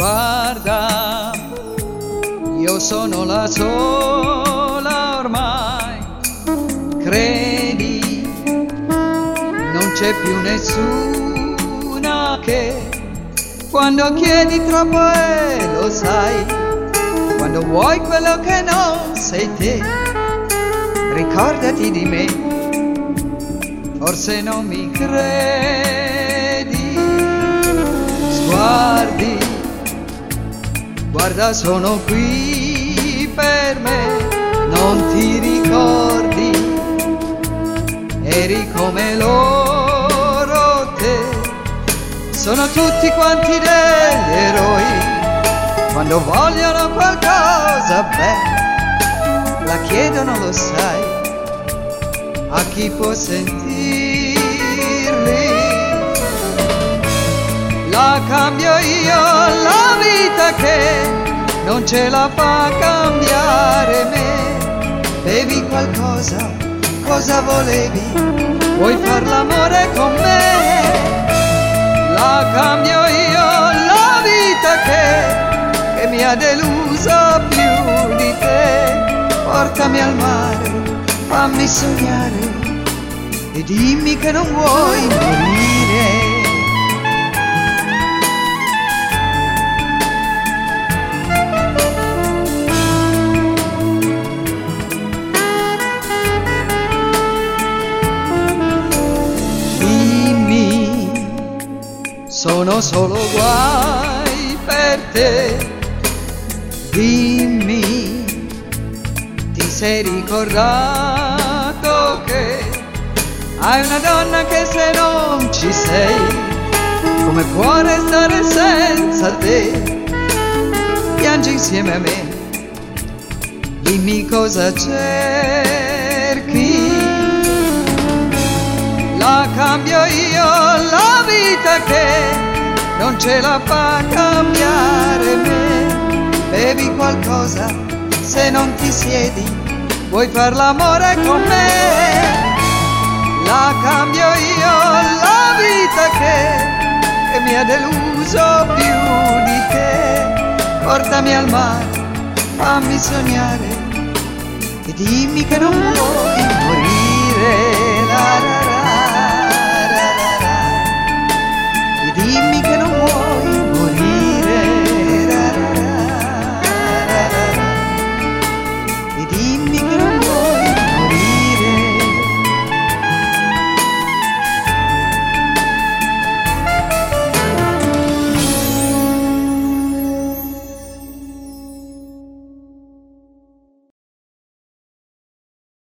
Guarda, io sono la sola ormai, credi, non c'è più nessuna che quando chiedi troppo e lo sai, quando vuoi quello che non sei te, ricordati di me, forse non mi credi, sguardi Guarda sono qui per me, non ti ricordi, eri come loro te, sono tutti quanti degli eroi, quando vogliono qualcosa, beh, la chiedono lo sai, a chi può sentirli, la cambio io la vita che non ce la fa cambiare me. Bevi qualcosa, cosa volevi? Vuoi far l'amore con me? La cambio io la vita che, che mi ha deluso più di te. Portami al mare, fammi sognare e dimmi che non vuoi morire. Sono solo guai per te. Dimmi, ti sei ricordato che hai una donna che se non ci sei, come può restare senza te? Piangi insieme a me, dimmi cosa cerchi. La cambio io non ce la fa cambiare me. Bevi qualcosa se non ti siedi, vuoi far l'amore con me. La cambio io la vita che, che mi ha deluso più di te. Portami al mare, fammi sognare e dimmi che non vuoi.